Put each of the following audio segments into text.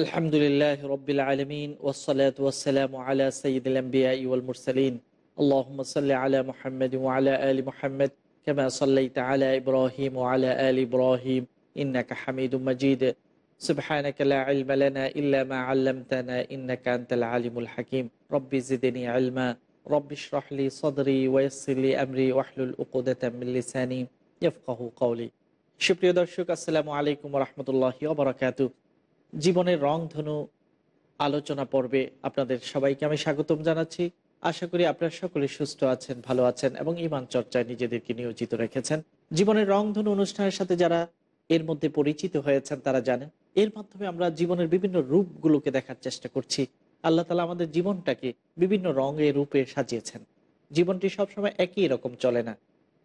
الحمد لله رب العالمين والصلاة والسلام على سيد الأنبياء والمرسلين اللهم صل على محمد وعلى آل محمد كما صليت على إبراهيم وعلى آل إبراهيم إنك حميد مجيد سبحانك لا علم لنا إلا ما علمتنا إنك أنت العالم الحكيم ربي زدني علما رب اشرح لي صدري ويسر لي أمري واحلل عقدة من لساني يفقه قولي সুপ্রিয় দর্শক আসসালামু আলাইকুম রহমতুল্লাহ ওবরাকাতু জীবনের রংধনু আলোচনা পর্বে আপনাদের সবাইকে আমি স্বাগতম জানাচ্ছি। আশা করি আপনারা সকলে সুস্থ আছেন, ভালো আছেন এবং ইমান চর্চায় নিজেদেরকে নিয়োজিত রেখেছেন। জীবনের রংধনু অনুষ্ঠানের সাথে যারা এর মধ্যে পরিচিত হয়েছেন, তারা জানেন, এর মাধ্যমে আমরা জীবনের বিভিন্ন রূপগুলোকে দেখার চেষ্টা করছি। আল্লাহ তালা আমাদের জীবনটাকে বিভিন্ন রঙে, রূপে সাজিয়েছেন। জীবনটি সবসময় একই রকম চলে না।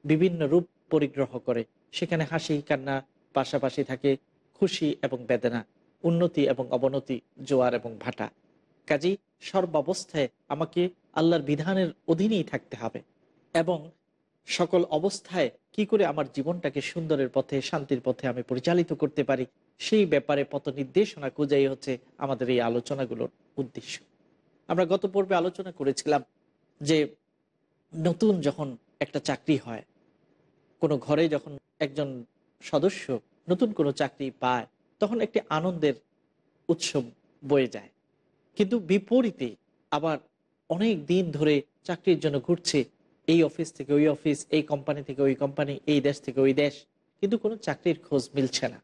বিভিন্ন রূপ পরিগ্রহ করে। সেখানে হাসি, কান্না পাশাপাশি থাকে খুশি এবং বেদনা। উন্নতি এবং অবনতি, জোয়ার এবং ভাটা। কাজী সর্বাবস্থায় আমাকে আল্লাহর বিধানের অধীনেই থাকতে হবে এবং সকল অবস্থায় কি করে আমার জীবনটাকে সুন্দরের পথে, শান্তির পথে আমি পরিচালিত করতে পারি, সেই ব্যাপারে পথ নির্দেশনা খুঁজাই হচ্ছে আমাদের এই আলোচনাগুলোর উদ্দেশ্য। আমরা গত পর্বে আলোচনা করেছিলাম যে নতুন যখন একটা চাকরি হয়, কোনো ঘরে যখন একজন সদস্য নতুন কোনো চাকরি পায় তখন একটি আনন্দের উৎসব বয়ে যায়। কিন্তু বিপরীতে আবার অনেক দিন ধরে চাকরির জন্য ঘুরছে, এই অফিস থেকে ওই অফিস এই কোম্পানি থেকে ওই কোম্পানি এই দেশ থেকে ওই দেশ। কিন্তু কোনো চাকরির খোঁজ মিলছে না।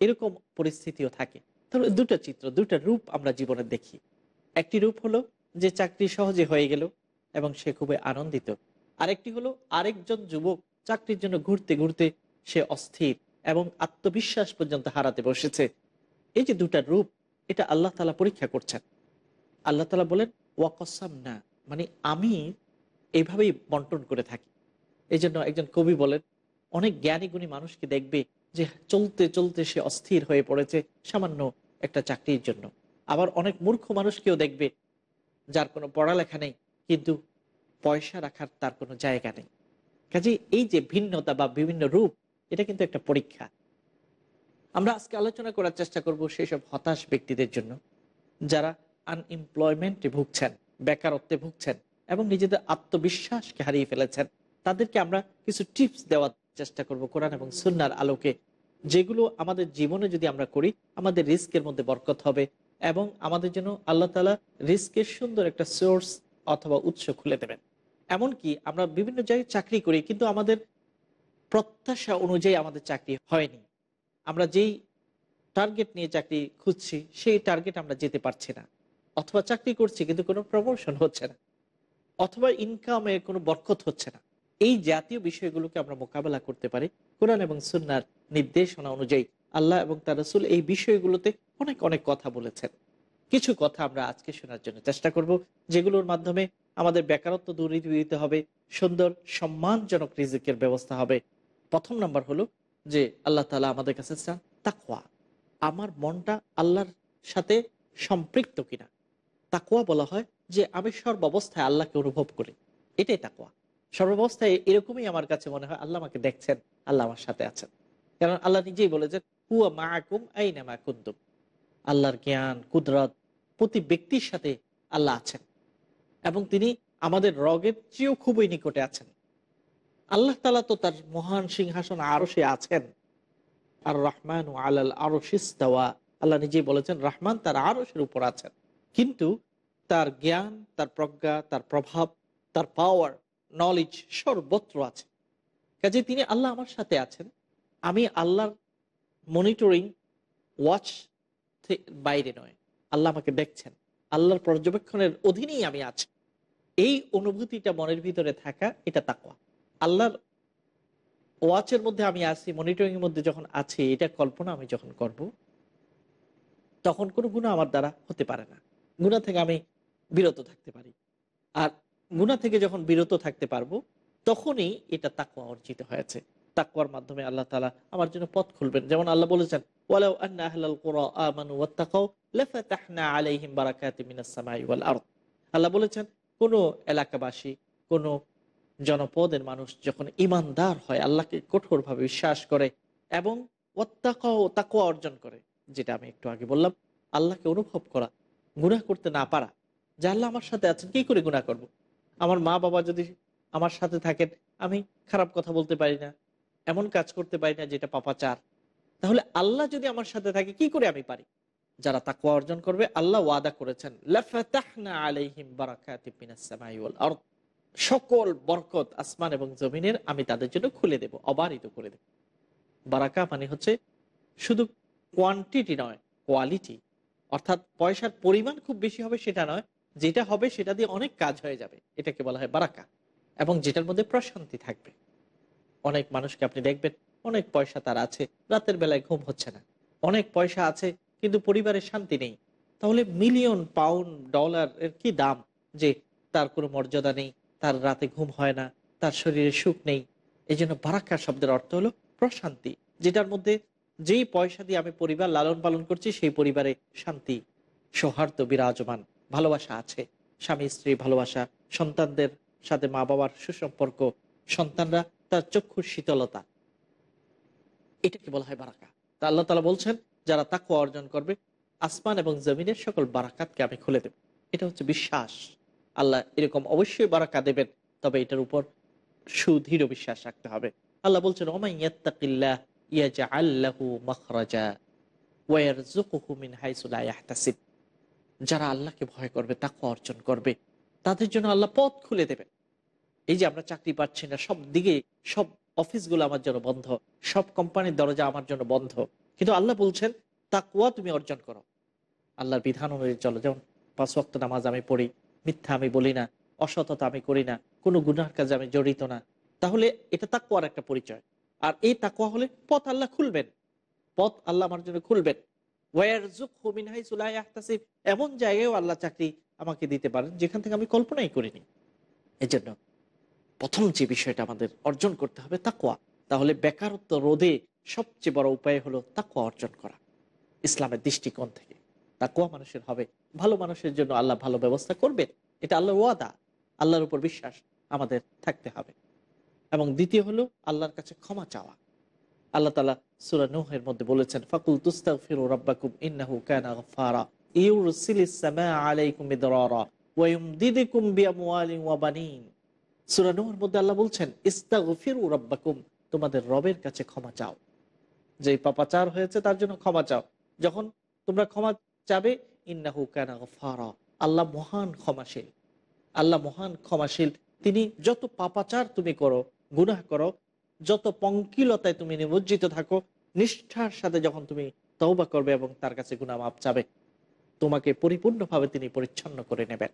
এরকম পরিস্থিতিও থাকে। তাহলে দুটো চিত্র, দুটো রূপ আমরা জীবনে দেখি। একটি রূপ হলো যে চাকরি সহজে হয়ে গেল এবং সে খুবই আনন্দিত। আরেকটি হলো আরেকজন যুবক চাকরির জন্য ঘুরতে ঘুরতে সে অস্থির। এবং আত্মবিশ্বাস পর্যন্ত হারাতে বসেছে। এই যে দুটা রূপ, এটা আল্লাহ তালা পরীক্ষা করছেন। আল্লাহ তালা বলেন ওয়াকসাম না মানে আমি এইভাবেই বন্টন করে থাকি। এই জন্য একজন কবি বলেন, অনেক জ্ঞানী গুণী মানুষকে দেখবে যে চলতে চলতে সে অস্থির হয়ে পড়েছে সামান্য একটা চাকরির জন্য। আবার অনেক মূর্খ মানুষকেও দেখবে যার কোনো পড়ালেখা নেই, কিন্তু পয়সা রাখার তার কোনো জায়গা নেই। কাজে এই যে ভিন্নতা বা বিভিন্ন রূপ এটা কিন্তু একটা পরীক্ষা। আমরা আজকে আলোচনা করার চেষ্টা করব সেই সব হতাশ ব্যক্তিদের জন্য, যারা আনএমপ্লয়মেন্টে ভুগছেন, বেকারত্বে ভুগছেন এবং নিজেদের আত্মবিশ্বাসকে হারিয়ে ফেলেছেন। তাদেরকে আমরা কিছু টিপস দেওয়ার চেষ্টা করব কোরআন এবং সুন্নার আলোকে, যেগুলো আমাদের জীবনে যদি আমরা করি, আমাদের রিস্কের মধ্যে বরকত হবে এবং আমাদের জন্য আল্লাহ তালা রিস্কের সুন্দর একটা সোর্স অথবা উৎস খুলে দেবেন। এমনকি আমরা বিভিন্ন জায়গায় চাকরি করি, কিন্তু আমাদের প্রত্যাশা অনুযায়ী আমাদের চাকরি হয়নি। আমরা যেই টার্গেট নিয়ে চাকরি খুঁজছি, সেই টার্গেট আমরা যেতে পারছি না। অথবা চাকরি করছি, কিন্তু কোনো প্রমোশন হচ্ছে না। অথবা ইনকামে কোনো বরকত হচ্ছে না। এই জাতীয় বিষয়গুলোকে আমরা মোকাবেলা করতে পারি। কোরআন এবং সুন্নার নির্দেশনা অনুযায়ী আল্লাহ এবং তার রসুল এই বিষয়গুলোতে অনেক অনেক কথা বলেছেন। কিছু কথা আমরা আজকে শোনার জন্য চেষ্টা করব, যেগুলোর মাধ্যমে আমাদের বেকারত্ব দূরীভূত হবে, সুন্দর, সম্মানজনক রিজিকের ব্যবস্থা হবে প্রথম নাম্বার হলো যে আল্লাহ তালা আমাদের কাছে চান তাকওয়া। আমার মনটা আল্লাহর সাথে সম্পৃক্ত কিনা। তাকুয়া বলা হয় যে আমি সর্বাবস্থায় আল্লাহকে অনুভব করি। এটাই তাকুয়া সর্বাবস্থায় এরকমই আমার কাছে মনে হয় আল্লাহ আমাকে দেখছেন, আল্লাহ আমার সাথে আছেন। কারণ আল্লাহ নিজেই বলেছেন হুয়া মাকুম আইনা মা কুন্দুম আল্লাহর জ্ঞান, কুদরত প্রতি ব্যক্তির সাথে আল্লাহ আছেন। এবং তিনি আমাদের রগের চেয়েও খুবই নিকটে আছেন। আল্লাহ তালা তো তার মহান সিংহাসন আরও সে আছেন। আর রহমান ও আলাল আরও আল্লাহ নিজেই বলেছেন, রহমান তার আরসের উপর আছেন। কিন্তু তার জ্ঞান, তার প্রজ্ঞা, তার প্রভাব, তার পাওয়ার নলেজ সর্বত্র আছে। কাজে তিনি আল্লাহ আমার সাথে আছেন। আমি আল্লাহর মনিটরিং ওয়াচ বাইরে নয়। আল্লাহ আমাকে দেখছেন। আল্লাহর পর্যবেক্ষণের অধীনেই আমি আছি। এই অনুভূতিটা মনের ভিতরে থাকা, এটা তাকওয়া। আল্লাহর ওয়াচের মধ্যে আমি আছি মনিটরিং এর মধ্যে যখন আছি, এটা কল্পনা আমি যখন করব, তখন কোনো গুণা আমার দ্বারা হতে পারে না। গুণা থেকে আমি বিরত থাকতে পারি। আর গুণা থেকে যখন বিরত থাকতে পারব, তখনই এটা তাকুয়া অর্জিত হয়েছে। তাকুয়ার মাধ্যমে আল্লাহ তালা আমার জন্য পথ খুলবেন। যেমন আল্লাহ বলেছেন আল্লাহ বলেছেন, কোনো এলাকাবাসী, কোন জনপদের মানুষ যখন ইমানদার হয়, আল্লাহকে কঠোরভাবে বিশ্বাস করে এবং ওয়াত্তাকাও তাকুয়া অর্জন করে, যেটা আমি একটু আগে বললাম, আল্লাহকে অনুভব করা, গুনাহ করতে না পারা, যে আল্লাহ আমার সাথে আছেন, কি করে গুনাহ করব। আমার মা বাবা যদি আমার সাথে থাকেন, আমি খারাপ কথা বলতে পারি না, এমন কাজ করতে পারি না যেটা পাপাচার, তাহলে আল্লাহ যদি আমার সাথে থাকে, কি করে আমি পারি যারা তাকুয়া অর্জন করবে, আল্লাহ ওয়াদা করেছেন সকল বরকত আসমান এবং জমিনের আমি তাদের জন্য খুলে দেব, অবারিত করে দেব। বারাকা মানে হচ্ছে শুধু কোয়ান্টিটি নয় কোয়ালিটি অর্থাৎ পয়সার পরিমাণ খুব বেশি হবে সেটা নয়, যেটা হবে সেটা দিয়ে অনেক কাজ হয়ে যাবে, এটাকে বলা হয় বারাকা। এবং যেটার মধ্যে প্রশান্তি থাকবে। অনেক মানুষকে আপনি দেখবেন, অনেক পয়সা তার আছে, রাতের বেলায় ঘুম হচ্ছে না। অনেক পয়সা আছে, কিন্তু পরিবারের শান্তি নেই। তাহলে মিলিয়ন পাউন্ড ডলার এর কি দাম যে তার কোনো মর্যাদা নেই? তার রাতে ঘুম হয় না, তার শরীরে সুখ নেই। এই জন্য বারাক্কা শব্দের অর্থ হলো প্রশান্তি, যেটার মধ্যে যেই পয়সা দিয়ে আমি পরিবার লালন পালন করছি, সেই পরিবারে শান্তি, সৌহার্দ্য, বিরাজমান, ভালোবাসা আছে। স্বামী, স্ত্রী, ভালোবাসা, সন্তানদের সাথে মা বাবার সুসম্পর্ক, সন্তানরা তার চক্ষুর শীতলতা। এটাকে বলা হয় বারাকা তা আল্লাহ তালা বলছেন, যারা তাকে অর্জন করবে, আসমান এবং জমিনের সকল বারাকাতকে আমি খুলে দেব। এটা হচ্ছে বিশ্বাস। আল্লাহ এরকম অবশ্যই বারাকা দেবেন, তবে এটার উপর সুদৃঢ় বিশ্বাস রাখতে হবে। আল্লাহ বলছেন ওমাইয়াত্তাকিল্লাহ ইয়াজা আল্লাহু মখরাজা ওয়ারজুকুহু মিন হাইসু লা যারা আল্লাহকে ভয় করবে তাকে অর্জন করবে, তাদের জন্য আল্লাহ পথ খুলে দেবেন। এই যে আমরা চাকরি পাচ্ছি না, সব দিকে সব অফিসগুলো আমার জন্য বন্ধ, সব কোম্পানির দরজা আমার জন্য বন্ধ। কিন্তু আল্লাহ বলছেন তাকুয়া তুমি অর্জন করো। আল্লাহর বিধান অনুযায়ী চলো, যেমন পাঁচ ওয়াক্ত নামাজ আমি পড়ি মিথ্যা আমি বলি না, অসততা আমি করি না, কোনো গুনার কাজে আমি জড়িত না। তাহলে এটা তাকুয়ার একটা পরিচয়। আর এই তাকুয়া হলে পথ আল্লাহ খুলবেন। পথ আল্লাহ আমার জন্য খুলবেন। এমন জায়গায়ও আল্লাহ চাকরি আমাকে দিতে পারেন যেখান থেকে আমি কল্পনাই করিনি। এজন্য প্রথম যে বিষয়টা আমাদের অর্জন করতে হবে তাকুয়া তাহলে বেকারত্ব রোধে সবচেয়ে বড় উপায় হলো তাকুয়া অর্জন করা। ইসলামের দৃষ্টিকোণ থেকে। তাকুয়া মানুষের হবে ভালো মানুষের জন্য আল্লাহ ভালো ব্যবস্থা করবেন। এটা আল্লাহর ওয়াদা। আল্লাহর উপর বিশ্বাস আমাদের থাকতে হবে। এবং দ্বিতীয় হলো আল্লাহর কাছে ক্ষমা চাওয়া। আল্লাহ তালা সুরা নুহের মধ্যে বলেছেন, ফাকুল তুস্তাগফিরু রাব্বাকুম ইন্নাহু কানা নুহের মধ্যে আল্লাহ বলছেন, ইস্তাগফিরু রাব্বাকুম, তোমাদের রবের কাছে ক্ষমা চাও। যে পাপাচার হয়েছে তার জন্য ক্ষমা চাও। যখন তোমরা ক্ষমা চাবে ইন্নাহু কানা আল্লাহ মহান ক্ষমাশীল। আল্লাহ মহান ক্ষমাশীল। তিনি যত পাপাচার তুমি করো, গুনাহ করো, যত পঙ্কিলতায় তুমি নিমজ্জিত থাকো, নিষ্ঠার সাথে যখন তুমি তওবা করবে এবং তার কাছে গুনা মাপ চাবে, তোমাকে পরিপূর্ণভাবে তিনি পরিচ্ছন্ন করে নেবেন।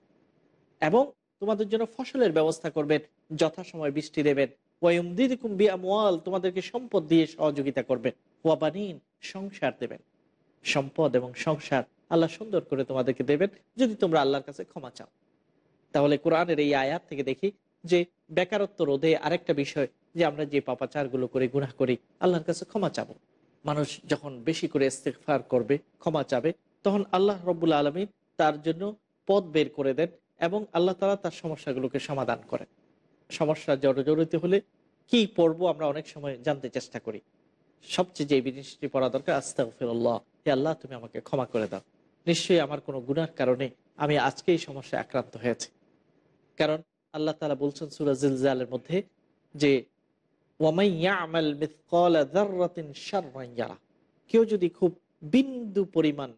এবং তোমাদের জন্য ফসলের ব্যবস্থা করবেন, যথাসময় বৃষ্টি দেবেন। ওয়াইমদিদিকুম বিআমওয়াল, তোমাদেরকে সম্পদ দিয়ে সহযোগিতা করবেন। ওয়াবানিন সংসার দেবেন। সম্পদ এবং সংসার আল্লাহ সুন্দর করে তোমাদেরকে দেবেন, যদি তোমরা আল্লাহর কাছে ক্ষমা চাও। তাহলে কোরআনের এই আয়াত থেকে দেখি যে বেকারত্ব রোধে আরেকটা বিষয় যে আমরা যে পাপাচারগুলো করে, গুনাহ করি, আল্লাহর কাছে ক্ষমা চাবো। মানুষ যখন বেশি করে ইস্তেকফার করবে, ক্ষমা চাবে, তখন আল্লাহ রব্বুল আলমী তার জন্য পথ বের করে দেন এবং আল্লাহ তালা তার সমস্যাগুলোকে সমাধান করেন। সমস্যা জড়জড়িত হলে কি পড়ব আমরা অনেক সময় জানতে চেষ্টা করি। সবচেয়ে যে জিনিসটি পড়া দরকার, আস্তাগফিরুল্লাহ। হে আল্লাহ, তুমি আমাকে ক্ষমা করে দাও। নিশ্চয়ই আমার কোনো গুনার কারণে আমি আজকে এই সমস্যায় আক্রান্ত হয়েছে। কারণ আল্লাহ তালা বলছেন সুরা জিলজালের মধ্যে যে কেউ যদি খুব বিন্দু পরিমাণ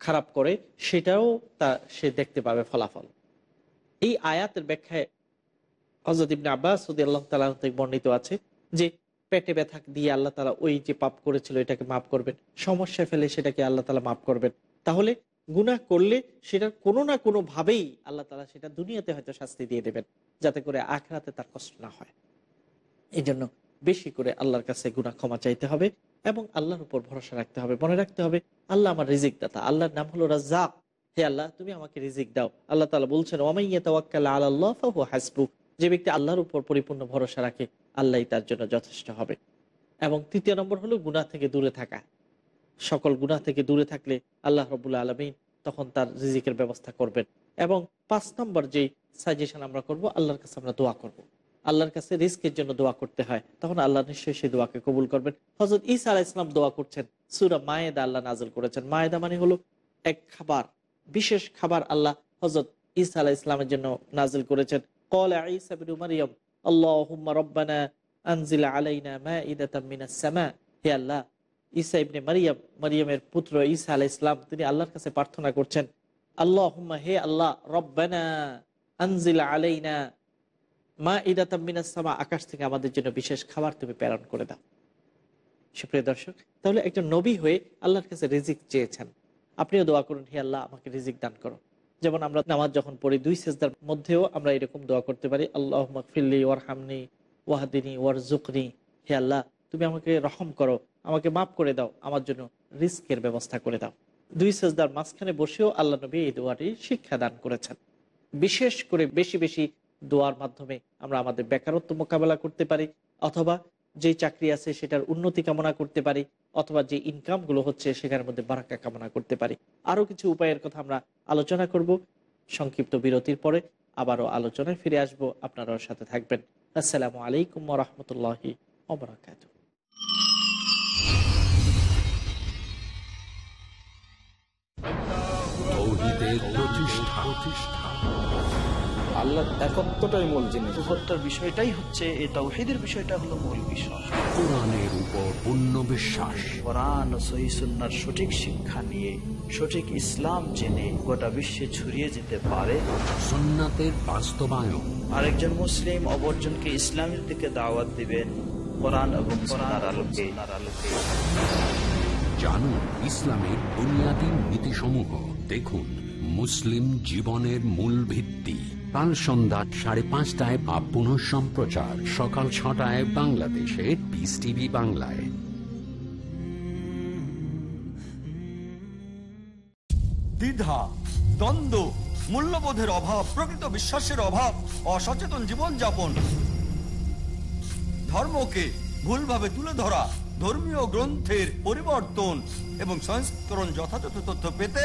খারাপ করে, সেটাও তা সে দেখতে পাবে ফলাফল। এই আয়াতের ব্যাখ্যায় হজরত ইবনে আব্বাস আল্লাহ তালা থেকে বর্ণিত আছে যে, পেটে ব্যথা দিয়ে আল্লাহ তালা ওই যে পাপ করেছিল, এটাকে মাফ করবেন। সমস্যা ফেলে সেটাকে আল্লাহ তালা মাফ করবেন। তাহলে গুনাহ করলে সেটা কোনো না কোনো ভাবেই আল্লাহ তালা সেটা দুনিয়াতে হয়তো শাস্তি দিয়ে দেবেন, যাতে করে আখরাতে তার কষ্ট না হয়। এই জন্য বেশি করে আল্লাহর কাছে গুনাহ ক্ষমা চাইতে হবে এবং আল্লাহর উপর ভরসা রাখতে হবে। মনে রাখতে হবে, আল্লাহ আমার রিজিক দাতা, আল্লাহর নাম হলো রাজ্জাক। হে আল্লাহ, তুমি আমাকে রিজিক দাও। আল্লাহ তালা বলছেন ওমাইয়া তাওয়াক্কাল আল্লাহ ফাহু যে ব্যক্তি আল্লাহর উপর পরিপূর্ণ ভরসা রাখে আল্লাহ তার জন্য যথেষ্ট হবে। এবং তৃতীয় নম্বর হলো গুনাহ থেকে দূরে থাকা। সকল গুনাহ থেকে দূরে থাকলে আল্লাহ রবুল্লা আলমিন তখন তার রিজিকের ব্যবস্থা করবেন। এবং পাঁচ নম্বর যেই সাজেশন আমরা করব, আল্লাহর কাছে আমরা দোয়া করব। আল্লাহর কাছে রিস্কের জন্য দোয়া করতে হয়, তখন আল্লাহ নিশ্চয়ই সেই দোয়াকে কবুল করবেন। হজরত ইসা আলাহ ইসলাম দোয়া করছেন, সুরা মায়েদা আল্লাহ নাজল করেছেন। মায়েদা মানে হলো এক খাবার, বিশেষ খাবার আল্লাহ হজরত ইসা আলাহ ইসলামের জন্য নাজিল করেছেন। কল আল্লাহুম্মা রব্বানা আনজিলা আলাইনা মাইদাতাম মিনাস সামা। হে আল্লাহ ঈসা ইবনে মারিয়াম, মারিয়ামের পুত্র ঈসা আলাহ ইসলাম তিনি আল্লাহর কাছে প্রার্থনা করছেন আল্লাহ হে আল্লাহ, রব্বানা আনজিলা আলাইনা মা আকাশ থেকে আমাদের জন্য বিশেষ খাবার তুমি প্রেরণ করে দাও। সুপ্রিয় দর্শক, তাহলে একজন নবী হয়ে আল্লাহর কাছে রিজিক চেয়েছেন। আপনিও দোয়া করুন, হে আল্লাহ, আমাকে রিজিক দান করো। যেমন আমরা নামাজ যখন পড়ি, দুই সেজদার মধ্যেও আমরা এরকম দোয়া করতে পারি আল্লাহ ফিল্লি ওয়ার হামনি ওয়াহাদিনী ওয়ার জুকনি হে আল্লাহ, তুমি আমাকে রহম করো। আমাকে মাফ করে দাও, আমার জন্য রিস্কের ব্যবস্থা করে দাও। দুই সেজদার মাঝখানে বসেও আল্লাহ নবী এই দোয়াটি শিক্ষা দান করেছেন। বিশেষ করে বেশি বেশি দোয়ার মাধ্যমে আমরা আমাদের বেকারত্ব মোকাবেলা করতে পারি, অথবা যে চাকরি আছে সেটার উন্নতি কামনা করতে পারি, অথবা যে ইনকামগুলো হচ্ছে সেখানের মধ্যে বারাক্কা কামনা করতে পারি। আরও কিছু উপায়ের কথা আমরা আলোচনা করব। সংক্ষিপ্ত বিরতির পরে আবারও আলোচনায় ফিরে আসব। আপনারাও সাথে থাকবেন। আসসালামু আলাইকুম রহমতুল্লাহি তৌহিদের প্রতিষ্ঠা আল্লাহ একত্বটাই মূল জিনিস। হত্যার বিষয়টাই হচ্ছে এই তাওহিদের বিষয়টা হলো মূল বিষয়। কোরআনের উপর পূর্ণ বিশ্বাস। কোরআন ও সহিসুন্নার সঠিক শিক্ষা নিয়ে সঠিক ইসলাম জেনে গোটা বিশ্বে ছড়িয়ে যেতে পারে। সুন্নাতের বাস্তবায়ন। আরেকজন মুসলিম অপরজনকে ইসলামের দিকে দাওয়াত দিবেন কোরআন এবং কোরআন আলোকে আলোকে। জানুন ইসলামের বুনিয়াদী নীতিসমূহ। দেখুন মুসলিম জীবনের মূল ভিত্তি। কাল সন্ধ্যা সাড়ে পাঁচটায় বা পুনঃ সম্প্রচার। সকাল ছটায় বাংলাদেশে পিস টিভি বাংলায়। দ্বিধা, দ্বন্দ্ব, মূল্যবোধের অভাব, প্রকৃত বিশ্বাসের অভাব, অসচেতন জীবনযাপন। ধর্মকে ভুলভাবে তুলে ধরা, ধর্মীয় গ্রন্থের পরিবর্তন এবং সংস্করণ যথাযথ তথ্য পেতে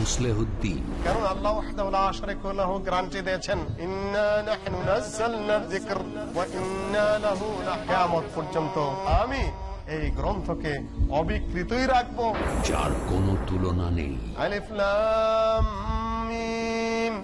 মুসলেহুদ্দিন। কারণ আল্লাহ ওয়াহদাহু লা লাহু গ্যারান্টি দিয়েছেন ইন্না নাহনু নাযালনা যিকর ওয়া ইন্না লাহু কিয়ামত পর্যন্ত আমি এই গ্রন্থকে অবিকৃতই রাখব। যার কোনো তুলনা নেই। আলিফ লাম।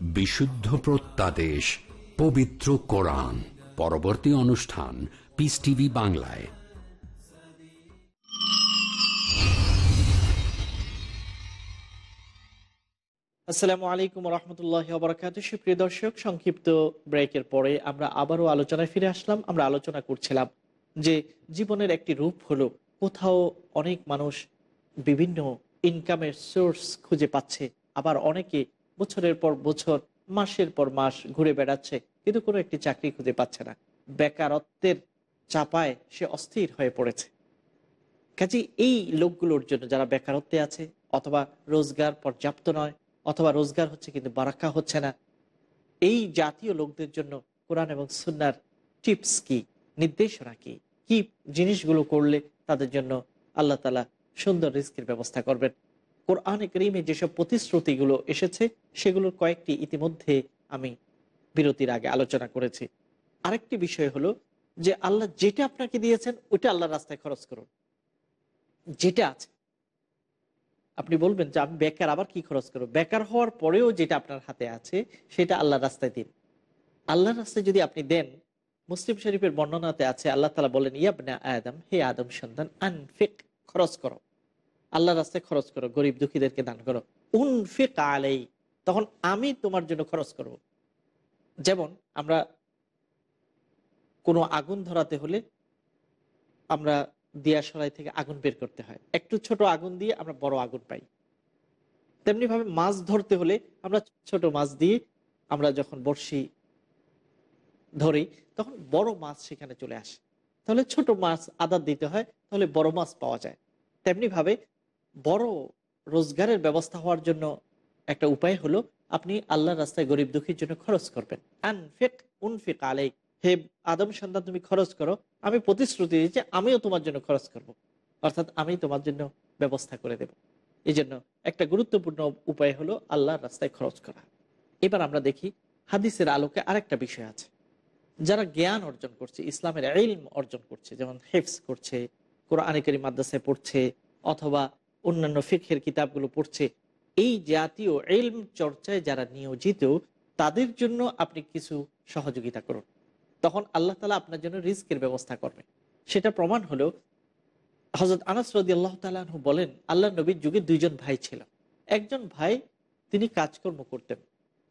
বিশুদ্ধ প্রত্যাদেশ, পবিত্র কোরআন। পরবর্তী অনুষ্ঠান পিস টিভি বাংলায়। আসসালামু আলাইকুম রহমতুল্লাহ বরকাত সুপ্রিয় দর্শক, সংক্ষিপ্ত ব্রেকের পরে আমরা আবারও আলোচনায় ফিরে আসলাম। আমরা আলোচনা করছিলাম যে জীবনের একটি রূপ হলো কোথাও অনেক মানুষ বিভিন্ন ইনকামের সোর্স খুঁজে পাচ্ছে। আবার অনেকে বছরের পর বছর, মাসের পর মাস ঘুরে বেড়াচ্ছে, কিন্তু কোনো একটি চাকরি খুঁজে পাচ্ছে না। বেকারত্বের চাপায় সে অস্থির হয়ে পড়েছে। কাজে এই লোকগুলোর জন্য যারা বেকারত্বে আছে, অথবা রোজগার পর্যাপ্ত নয়, অথবা রোজগার হচ্ছে কিন্তু বারাক্কা হচ্ছে না, এই জাতীয় লোকদের জন্য কোরআন এবং সুন্নার টিপস কি, নির্দেশনা কি কি জিনিসগুলো করলে তাদের জন্য আল্লাহ তালা সুন্দর রিস্কের ব্যবস্থা করবেন? কোরআন করিমে যেসব প্রতিশ্রুতিগুলো এসেছে, সেগুলোর কয়েকটি ইতিমধ্যে আমি বিরতির আগে আলোচনা করেছি। আরেকটি বিষয় হলো যে আল্লাহ যেটা আপনাকে দিয়েছেন, ওইটা আল্লাহর রাস্তায় খরচ করুন। যেটা আছে। আপনি বলবেন যে আমি বেকার, আবার কি খরচ করব? বেকার হওয়ার পরেও যেটা আপনার হাতে আছে, সেটা আল্লাহর রাস্তায় দিন। আল্লাহর রাস্তায় যদি আপনি দেন, মুসলিম শরীফের বর্ণনাতে আছে, আল্লাহ তালা বলেন, ইয়াবনা আদম, হে আদম সন্তান, আনফিক, খরচ করো। আল্লাহ রাস্তায় খরচ করো, গরিব দুঃখীদেরকে দান করো। উনফিক আলাই তখন আমি তোমার জন্য খরচ করব। যেমন আমরা কোনো আগুন ধরাতে হলে আমরা দিয়াশলাই থেকে আগুন বের করতে হয়। একটু ছোট আগুন দিয়ে আমরা বড় আগুন পাই। তেমনি ভাবে মাছ ধরতে হলে আমরা ছোট মাছ দিয়ে আমরা যখন বড়শি ধরি, তখন বড় মাছ সেখানে চলে আসে। তাহলে ছোট মাছ আদার দিতে হয়, তাহলে বড় মাছ পাওয়া যায়। তেমনি ভাবে বড় রোজগারের ব্যবস্থা হওয়ার জন্য একটা উপায় হলো আপনি আল্লাহর রাস্তায় গরিব দুঃখীর জন্য খরচ করবেন। আনফেক, উনফিক আলাই হে আদম সন্তান, তুমি খরচ করো। আমি প্রতিশ্রুতি দিচ্ছি আমিও তোমার জন্য খরচ করব। অর্থাৎ আমি তোমার জন্য ব্যবস্থা করে দেব। এই জন্য একটা গুরুত্বপূর্ণ উপায় হলো আল্লাহর রাস্তায় খরচ করা। এবার আমরা দেখি হাদিসের আলোকে আরেকটা বিষয় আছে। যারা জ্ঞান অর্জন করছে, ইসলামের ইলম অর্জন করছে, যেমন হেফস করছে কোরআনিকারী মাদ্রাসায় পড়ছে, অথবা অন্যান্য ফিখের কিতাবগুলো পড়ছে, এই জাতীয় এলম চর্চায় যারা নিয়োজিত, তাদের জন্য আপনি কিছু সহযোগিতা করুন। তখন আল্লাহ তালা আপনার জন্য রিস্কের ব্যবস্থা করবে সেটা প্রমাণ হলো হজরত আনাস রদি আল্লাহ তালু বলেন আল্লাহ নবীর যুগে দুইজন ভাই ছিল। একজন ভাই, তিনি কাজকর্ম করতেন।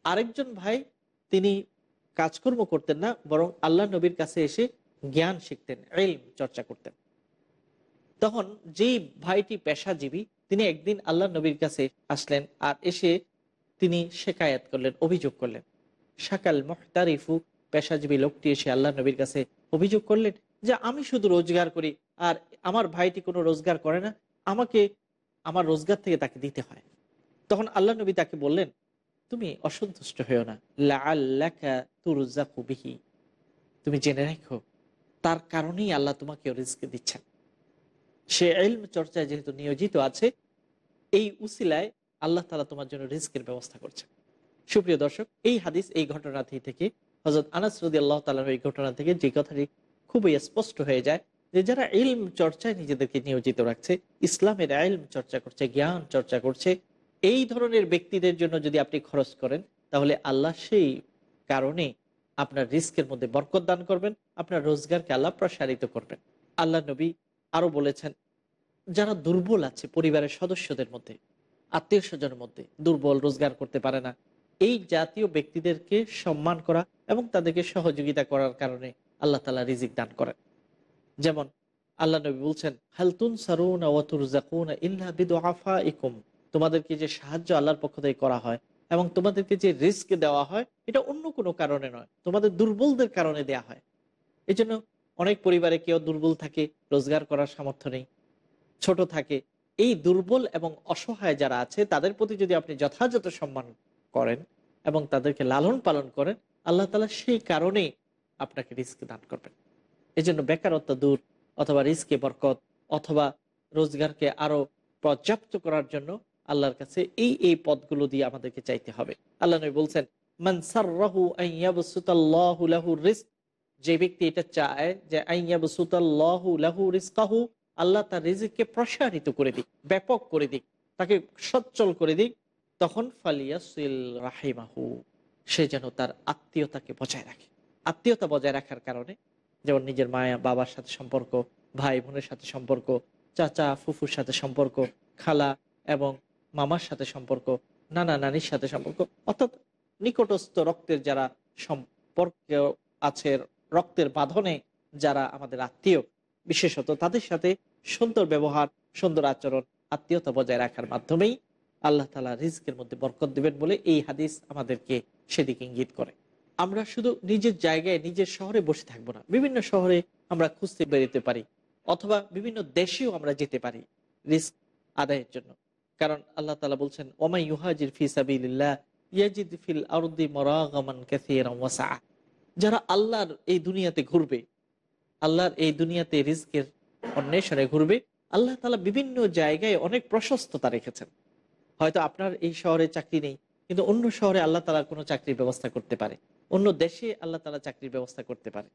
আরেকজন ভাই, তিনি কাজকর্ম করতেন না, বরং আল্লাহ নবীর কাছে এসে জ্ঞান শিখতেন এলম চর্চা করতেন। তখন যেই ভাইটি পেশাজীবী, তিনি একদিন আল্লাহ নবীর কাছে আসলেন আর এসে তিনি শেখায়াত করলেন, অভিযোগ করলেন। সাকাল মহতারিফু, পেশাজীবী লোকটি এসে আল্লাহ নবীর কাছে অভিযোগ করলেন যে, আমি শুধু রোজগার করি আর আমার ভাইটি কোনো রোজগার করে না, আমাকে আমার রোজগার থেকে তাকে দিতে হয়। তখন আল্লাহ নবী তাকে বললেন, তুমি অসন্তুষ্ট হয়েও না। বিহি। তুমি জেনে রাখো, তার কারণেই আল্লাহ তোমাকে রিস্ক দিচ্ছেন। সে এলম চর্চায় যেহেতু নিয়োজিত আছে, এই উসিলায় আল্লাহ তালা তোমার জন্য রিস্কের ব্যবস্থা করছে। সুপ্রিয় দর্শক, এই হাদিস এই ঘটনাটি থেকে হজরত আনাস আল্লাহ তালার এই ঘটনা থেকে যে কথাটি খুবই স্পষ্ট হয়ে যায় যে যারা ইলম চর্চায় নিজেদেরকে নিয়োজিত রাখছে, ইসলামের ইলম চর্চা করছে, জ্ঞান চর্চা করছে, এই ধরনের ব্যক্তিদের জন্য যদি আপনি খরচ করেন, তাহলে আল্লাহ সেই কারণে আপনার রিস্কের মধ্যে বরকত দান করবেন, আপনার রোজগারকে আল্লাহ প্রসারিত করবেন। আল্লাহ নবী আরও বলেছেন, যারা দুর্বল আছে পরিবারের সদস্যদের মধ্যে, আত্মীয় স্বজনের মধ্যে, দুর্বল, রোজগার করতে পারে না। এই জাতীয় ব্যক্তিদেরকে সম্মান করা এবং তাদেরকে সহযোগিতা করার কারণে আল্লাহ তালা রিজিক দান করেন। যেমন আল্লাহ নবী বলছেন হালতুন সারুন ইকুম তোমাদেরকে যে সাহায্য আল্লাহর পক্ষ থেকে করা হয় এবং তোমাদেরকে যে রিস্ক দেওয়া হয়, এটা অন্য কোনো কারণে নয়। তোমাদের দুর্বলদের কারণে দেয়া হয়। এই জন্য অনেক পরিবারে কেউ দুর্বল থাকে, রোজগার করার সামর্থ্য নেই, ছোট থাকে। এই দুর্বল এবং অসহায় যারা আছে, তাদের প্রতি যদি আপনি যথাযথ সম্মান করেন এবং তাদেরকে লালন পালন করেন, আল্লাহ তালা সেই কারণেই আপনাকে রিস্ক দান করবেন। এই জন্য বেকারত্ব দূর অথবা রিস্কে বরকত অথবা রোজগারকে আরও পর্যাপ্ত করার জন্য আল্লাহর কাছে এই এই পদগুলো দিয়ে আমাদেরকে চাইতে হবে। আল্লাহ নবী বলছেন যে ব্যক্তি এটা চায় যে আল্লাহ তার রিজিককে প্রসারিত করে দিক, ব্যাপক করে দিক, তাকে সচ্ছল করে দিক, তখন ফালিয়াসিল রাহিমাহু, সে যেন তার আত্মীয়তাকে বজায় রাখে। আত্মীয়তা বজায় রাখার কারণে যেমন নিজের মায়া, বাবার সাথে সম্পর্ক ভাই বোনের সাথে সম্পর্ক, চাচা, ফুফুর সাথে সম্পর্ক, খালা এবং মামার সাথে সম্পর্ক, নানা নানির সাথে সম্পর্ক, অর্থাৎ নিকটস্থ রক্তের যারা সম্পর্ক আছে রক্তের বাঁধনে যারা আমাদের আত্মীয়, বিশেষত তাদের সাথে সুন্দর ব্যবহার, সুন্দর আচরণ, আত্মীয়তা বজায় রাখার মাধ্যমেই আল্লাহ তালা রিজকের মধ্যে বরকত দেবেন বলে এই হাদিস আমাদেরকে সেদিকে ইঙ্গিত করে। আমরা শুধু নিজের জায়গায়, নিজের শহরে বসে থাকব না, বিভিন্ন শহরে আমরা খুঁজতে বেরোতে পারি, অথবা বিভিন্ন দেশেও আমরা যেতে পারি রিস্ক আদায়ের জন্য। কারণ আল্লাহ তালা বলছেন ওমাই ইউহাজির ফিসাবিল্লাহ ইয়াজিদ ফিল আরদি মরাগামান কাসীরাম ওয়াসা যারা আল্লাহর এই দুনিয়াতে ঘুরবে, আল্লাহর এই দুনিয়াতে রিস্কের অন্বেষণে ঘুরবে, আল্লাহ তালা বিভিন্ন জায়গায় অনেক প্রশস্ততা রেখেছেন। হয়তো আপনার এই শহরে চাকরি নেই, কিন্তু অন্য শহরে আল্লাহ তালা কোনো চাকরির ব্যবস্থা করতে পারে। অন্য দেশে আল্লাহ তালা চাকরির ব্যবস্থা করতে পারে।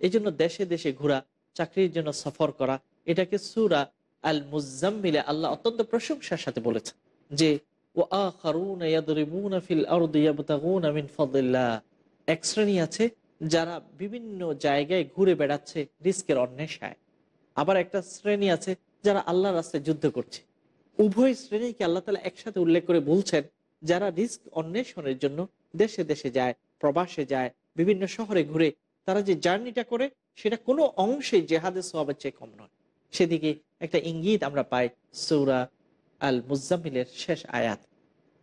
এই জন্য দেশে দেশে ঘোরা, চাকরির জন্য সফর করা, এটাকে সুরা আল মুজাম্মিলে আল্লাহ অত্যন্ত প্রশংসার সাথে বলেছেন যে ও এক শ্রেণি আছে যারা বিভিন্ন জায়গায় ঘুরে বেড়াচ্ছে রিস্কের অন্বেষায়। আবার একটা শ্রেণি আছে যারা আল্লাহর রাস্তায় যুদ্ধ করছে। উভয় শ্রেণীকে আল্লাহ তালা একসাথে উল্লেখ করে বলছেন, যারা রিস্ক অন্বেষণের জন্য দেশে দেশে যায়, প্রবাসে যায়, বিভিন্ন শহরে ঘুরে, তারা যে জার্নিটা করে, সেটা কোনো অংশে জেহাদের সবের চেয়ে কম নয়। সেদিকে একটা ইঙ্গিত আমরা পাই সৌরা আল মুজাম্মিলের শেষ আয়াত।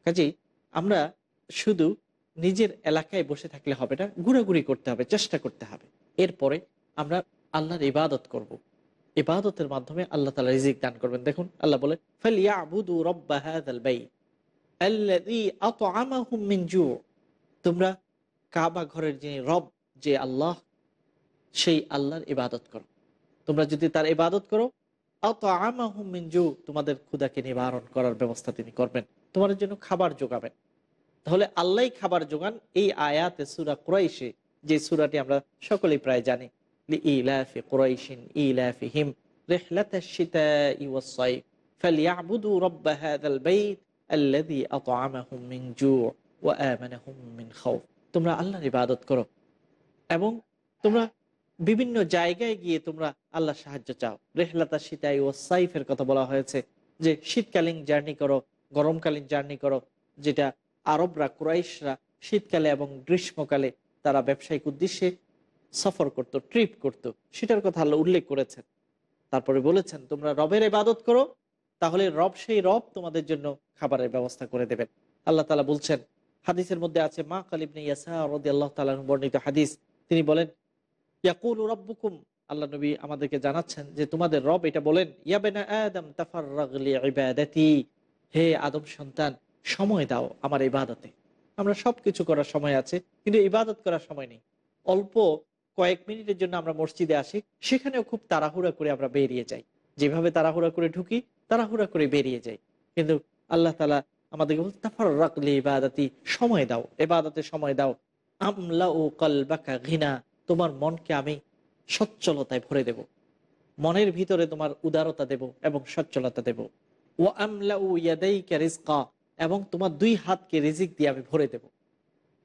কাজেই আমরা শুধু নিজের এলাকায় বসে থাকলে হবে না, ঘুরাঘুরি করতে হবে, চেষ্টা করতে হবে। এরপরে আমরা আল্লাহর ইবাদত করব। ইবাদতের মাধ্যমে আল্লাহ তালা রিজিক দান করবেন। দেখুন, আল্লাহ বলে তোমরা কাবা ঘরের যিনি রব, যে আল্লাহ, সেই আল্লাহর ইবাদত করো। তোমরা যদি তার ইবাদত করো অত আমাহুমিনজু তোমাদের ক্ষুদাকে নিবারণ করার ব্যবস্থা তিনি করবেন। তোমাদের জন্য খাবার যোগাবেন। তাহলে আল্লাহ খাবার যোগান এই আয়াতে সুরা ক্রয়শে যে সুরাটি আমরা সকলেই প্রায় জানি। তোমরা আল্লাহর ইবাদত করো এবং তোমরা বিভিন্ন জায়গায় গিয়ে তোমরা আল্লাহ সাহায্য চাও। রেহলাতা শীতাই ও সাইফের কথা বলা হয়েছে যে শীতকালীন জার্নি করো, গরমকালীন জার্নি করো, যেটা আরবরা, কুরাইশরা শীতকালে এবং গ্রীষ্মকালে তারা ব্যবসায়িক উদ্দেশ্যে সফর করত, ট্রিপ করত। সেটার কথা আল্লাহ উল্লেখ করেছেন। তারপরে বলেছেন, তোমরা রবের ইবাদত করো, তাহলে রব সেই রব তোমাদের জন্য খাবারের ব্যবস্থা করে দেবেন। আল্লাহ তালা বলছেন, হাদিসের মধ্যে আছে, মা কালিবনে ইয়াসা রদি আল্লাহ তালা বর্ণিত হাদিস। তিনি বলেন, ইয়াকুল রব্বুকুম। আল্লাহ নবী আমাদেরকে জানাচ্ছেন যে, তোমাদের রব এটা বলেন ইয়াবেনা আদম তাফার হে আদম সন্তান সময় দাও আমার ইবাদতে। আমরা সব কিছু করার সময় আছে, কিন্তু ইবাদত করার সময় নেই। অল্প কয়েক মিনিটের জন্য আমরা মসজিদে আসি, সেখানেও খুব তাড়াহুড়া করে আমরা বেরিয়ে যাই। যেভাবে তাড়াহুড়া করে ঢুকি, তাড়াহুড়া করে বেরিয়ে যাই। কিন্তু আল্লাহ তালা আমাদেরকে বলতে রাখলে ইবাদতি সময় দাও এবাদতে সময় দাও। আমলা ও কল কলবাকা ঘৃণা তোমার মনকে আমি সচ্ছলতায় ভরে দেব। মনের ভিতরে তোমার উদারতা দেব এবং সচ্ছলতা দেব। ও আমলা ও রিজকা এবং তোমার দুই হাতকে রিজিক দিয়ে আমি ভরে দেব।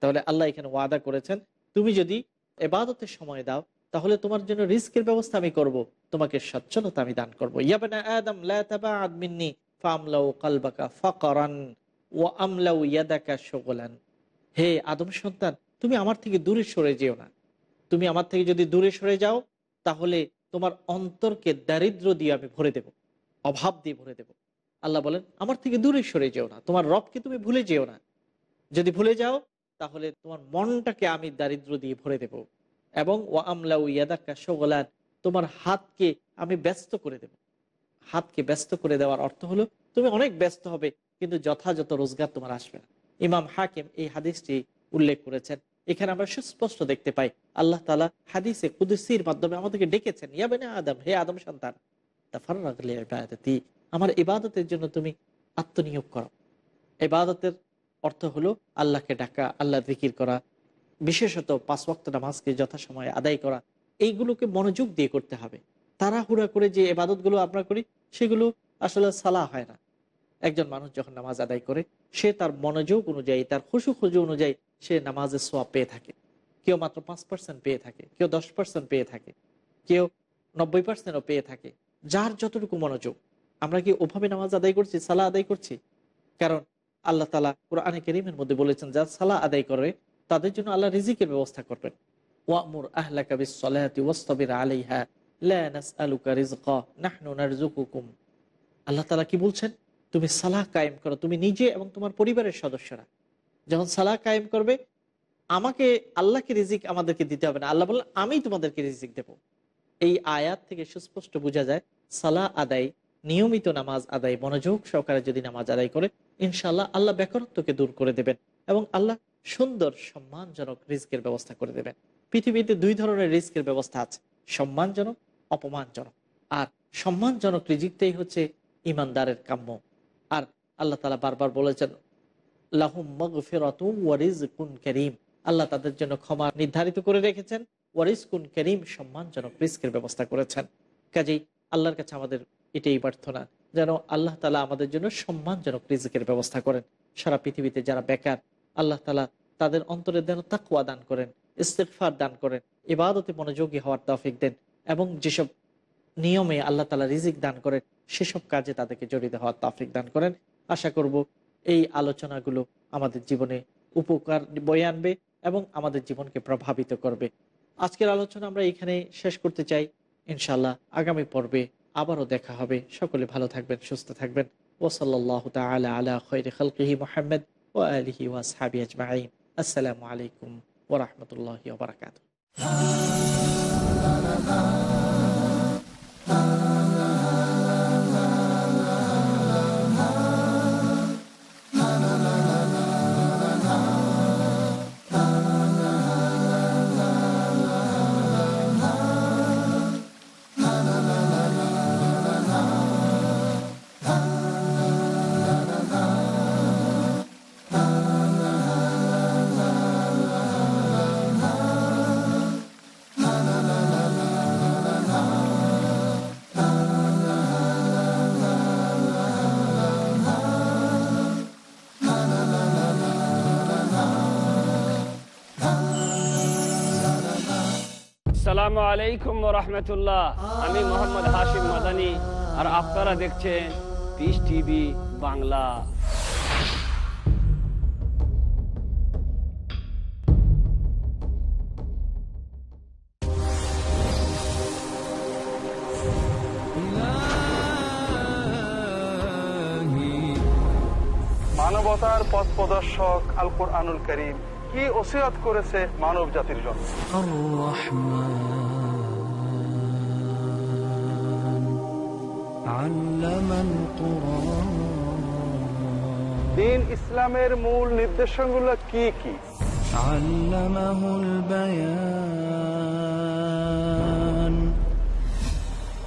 তাহলে আল্লাহ এখানে ওয়াদা করেছেন, তুমি যদি এবাদতের সময় দাও, তাহলে তোমার জন্য রিস্কের ব্যবস্থা আমি করব, তোমাকে সচ্ছলতা আমি দান করব। আদম হে আদম সন্তান, তুমি আমার থেকে দূরে সরে যেও না। তুমি আমার থেকে যদি দূরে সরে যাও, তাহলে তোমার অন্তরকে দারিদ্র দিয়ে আমি ভরে দেব, অভাব দিয়ে ভরে দেব। আল্লাহ বলেন, আমার থেকে দূরে সরে যেও না, তোমার রবকে তুমি ভুলে যেও না। যদি ভুলে যাও, তাহলে তোমার মনটাকে আমি দারিদ্র দিয়ে ভরে দেব এবং ও আমলা ও ইয়াদাক্কা সগলান তোমার হাতকে আমি ব্যস্ত করে দেব। হাতকে ব্যস্ত করে দেওয়ার অর্থ হলো, তুমি অনেক ব্যস্ত হবে, কিন্তু যথাযথ রোজগার তোমার আসবে না। ইমাম হাকিম এই হাদিসটি উল্লেখ করেছেন। এখানে আমরা সুস্পষ্ট দেখতে পাই, আল্লাহ তালা হাদিসে কুদুসির মাধ্যমে আমাদেরকে ডেকেছেন ইয়াবেনা আদম, হে আদম সন্তান আমার ইবাদতের জন্য তুমি আত্মনিয়োগ করো। ইবাদতের অর্থ হলো আল্লাহকে ডাকা, আল্লাহ জিকির করা, বিশেষত পাঁচ ওয়াক্ত নামাজকে যথাসময়ে আদায় করা। এইগুলোকে মনোযোগ দিয়ে করতে হবে। তাড়াহুড়া করে যে এবাদতগুলো আমরা করি, সেগুলো আসলে সালা হয় না। একজন মানুষ যখন নামাজ আদায় করে, সে তার মনোযোগ অনুযায়ী, তার খুশু খুশু অনুযায়ী সে নামাজের সোয়া পেয়ে থাকে। কেউ মাত্র পাঁচ পার্সেন্ট পেয়ে থাকে, কেউ দশ পার্সেন্ট পেয়ে থাকে, কেউ নব্বই পার্সেন্টও পেয়ে থাকে। যার যতটুকু মনোযোগ আমরা কি ওভাবে নামাজ আদায় করছি সালা আদায় করছি? কারণ আল্লাহ তালা কোরআনে কেরিমের মধ্যে বলেছেন, যারা সালা আদায় করে, তাদের জন্য আল্লাহ রিজিকের ব্যবস্থা করবেন। ওয়ামুর ওয়াস্তাবির আল্লাহ তাআলা কি বলছেন? তুমি সালাহ কায়েম করো, তুমি নিজে এবং তোমার পরিবারের সদস্যরা। যখন সালাহ কায়েম করবে, আমাকে আল্লাহকে রিজিক আমাদেরকে দিতে হবে না। আল্লাহ বললেন, আমি তোমাদেরকে রিজিক দেব। এই আয়াত থেকে সুস্পষ্ট বোঝা যায় সালা আদায় নিয়মিত নামাজ আদায় মনোযোগ সহকারে যদি নামাজ আদায় করে ইনশাল্লাহ আল্লাহ বেকারত্বকে দূর করে দেবেন এবং আল্লাহ সুন্দর, সম্মানজনক রিস্কের ব্যবস্থা করে দেবেন। পৃথিবীতে দুই ধরনের রিস্কের ব্যবস্থা আছে, সম্মানজনক, অপমানজনক। আর সম্মানজনক রিজিকটাই হচ্ছে ইমানদারের কাম্য। আর আল্লাহ তালা বারবার বলেছেন কারীম। আল্লাহ তাদের জন্য ক্ষমা নির্ধারিত করে রেখেছেন ওয়ারিজ কুন করিম, সম্মানজনক রিস্কের ব্যবস্থা করেছেন। কাজেই আল্লাহর কাছে আমাদের এটাই প্রার্থনা যেন আল্লাহ তালা আমাদের জন্য সম্মানজনক রিজিকের ব্যবস্থা করেন। সারা পৃথিবীতে যারা বেকার, আল্লাহ তালা তাদের অন্তরে যেন তাকুয়া দান করেন ইস্তেকফার দান করেন, ইবাদতে মনোযোগী হওয়ার তৌফিক দেন এবং যেসব নিয়মে আল্লাহ তালা রিজিক দান করেন, সেসব কাজে তাদেরকে জড়িত হওয়ার তৌফিক দান করেন। আশা করব এই আলোচনাগুলো আমাদের জীবনে উপকার বয়ে আনবে এবং আমাদের জীবনকে প্রভাবিত করবে। আজকের আলোচনা আমরা এখানে শেষ করতে চাই। ইনশাল্লাহ আগামী পর্বে আবারও দেখা হবে। সকলে ভালো থাকবেন, সুস্থ থাকবেন। ওসল্লাহ তালা আলা খৈর খালকিহি মোহাম্মদ ও আলহি ওয়াসহাবি আজমাইন। আসসালামু আলাইকুম ওরহমতুল্লাহ বারকাত আসসালামু আলাইকুম রহমতুল্লাহ। আমি মোহাম্মদ হাশিম মাদানি আর আপনারা দেখছেন পিস টিভি বাংলা। মানবতার পথ প্রদর্শক আল কোরআনুল করিম কি ওসিয়াত করেছে মানব জাতির জন্য দিন ইসলামের মূল নির্দেশনগুলো কি কি?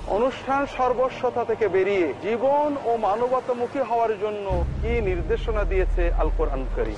অনুষ্ঠান সর্বস্বতা থেকে বেরিয়ে জীবন ও মানবতামুখী হওয়ার জন্য কি নির্দেশনা দিয়েছে আল কোরআন করিম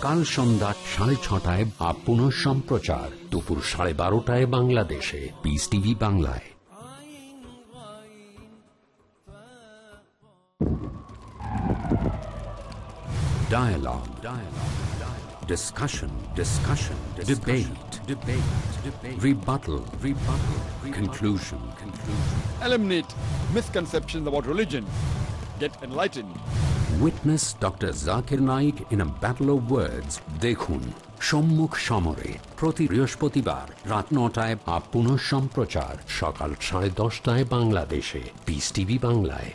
কাল সন্ধ্যা সাড়ে ছটায় বা পুনঃ সম্প্রচার দুপুর সাড়ে বারোটায় বাংলাদেশে পিস টিভি বাংলায় Dialogue. Dialogue. Dialogue. Discussion. Discussion. Discussion. Debate. Debate. Debate. Rebuttal. Rebuttal. Conclusion. Conclusion. Eliminate misconceptions about religion. Get enlightened. Witness Dr. Zakir Naik in a battle of words. দেখুন সম্মুখ সমরে প্রতি বৃহস্পতিবার রাত নটায় বা পুনঃ সম্প্রচার সকাল সাড়ে দশটায় বাংলাদেশে পিস টিভি বাংলায়